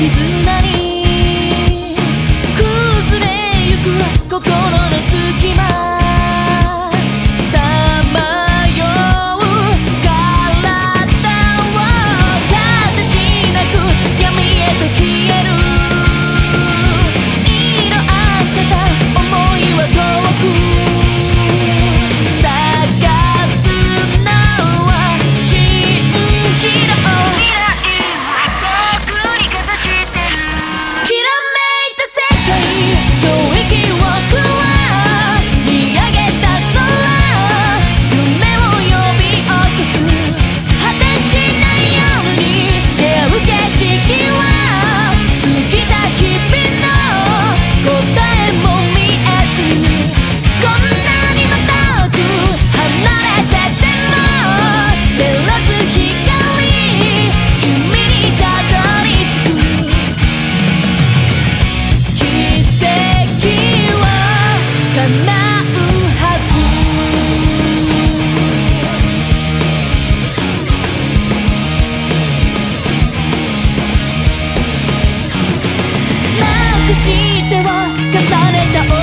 傷しては重ねた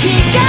光